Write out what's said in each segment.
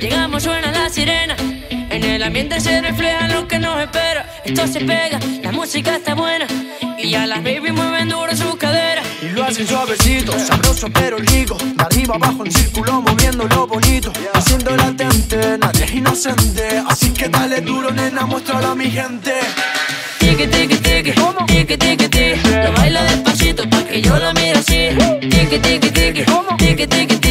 Llegamos, suena la sirena. En el ambiente se refleja lo que nos espera. Esto se pega, la música está buena. Y ya las baby mueven duro sus hacen suavecito, sabroso pero rico. De arriba abajo en círculo moviendo lo bonito. Haciendo latente, nadie es inocente. Así que dale duro, nena, muéstralo a mi gente. Tiki, tiki, tiki, tiki, tiki, tiki. Lo baila despacito pa' que yo la mire así. Tiki, tiki, tiki, tiki, tiki, tiki.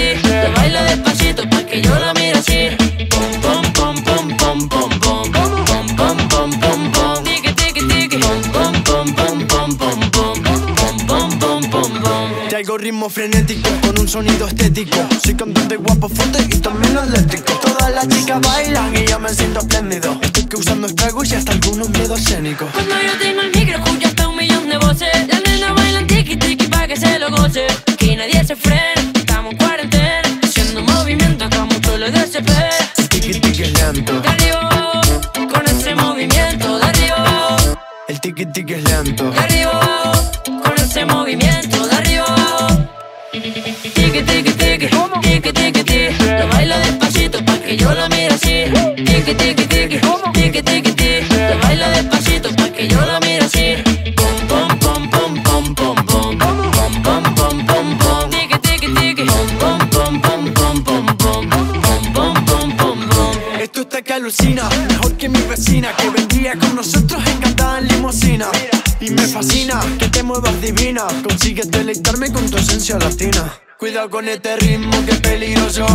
Traigo ritmo frenético con un sonido estético. Soy cantante guapo, fuerte y también atlético. Todas las chicas bailan y yo me siento espléndido. Estoy que usando estragos y hasta algunos miedos escénicos. Cuando yo tengo el micro escucho hasta un millón de voces Las nenas bailan tiki tiki pa' que se lo goce Aquí nadie se frena, estamos en cuarentena Haciendo movimiento acá mucho lo desespera Tiki tiki es lento, De abajo, con ese movimiento De arriba abajo, el tiki tiki es lento. de abajo, con ese movimiento Tiki tiki tiki, tiki tiki tiki Lo bailo despacito pa' que yo lo mire así Pom pom pom Tiki tiki tiki Pom pom pom pom pom pom Pom pom pom pom pom Esto está que alucina, mejor que mi vecina que vendría con nosotros encantada en limusina. Y me fascina que te muevas divina, consigues deleitarme con tu esencia latina. Cuidado con este ritmo que es peligroso.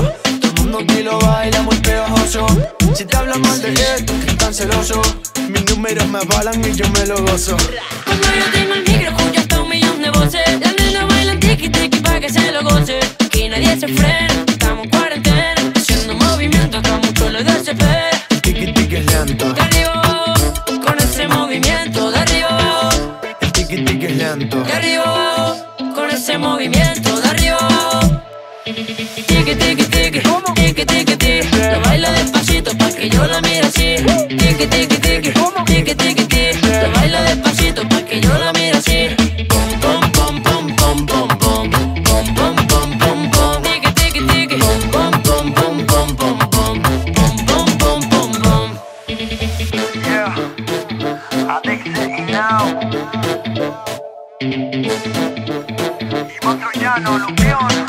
Mundo aquí lo baila muy pegajoso. Si te hablan mal de esto, que están celoso. Mis números me avalan y yo me lo gozo. Cuando yo tengo el micro escucho hasta un millón de voces Las nenas bailan tiki tiki pa' que se lo goce Aquí nadie se frena, estamos en cuarentena Haciendo movimiento acá mucho lo desespera Tiki tiki es lento, De arriba con ese movimiento De arriba el tiki tiki es lento. de arriba Con ese movimiento Tiki tiki tiki, tiki tiki tiki Lo bailo despacito pa' que yo la mire así Tiki tiki tiki, tiki tiki tiki Lo bailo despacito pa' que yo la mire así Pom pom pom pom pom pom pom Pom pom pom pom pom Tiki tiki tiki Pom pom pom pom pom pom Pom pom pom pom pom Yeah. Alex it now. Y Lupión.